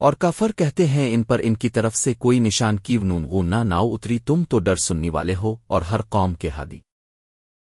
اور کافر کہتے ہیں، ان پر ان کی طرف سے کوئی نشان کی نون نہ اتری، تم تو ڈر سننی والے ہو اور ہر قوم کے ہادی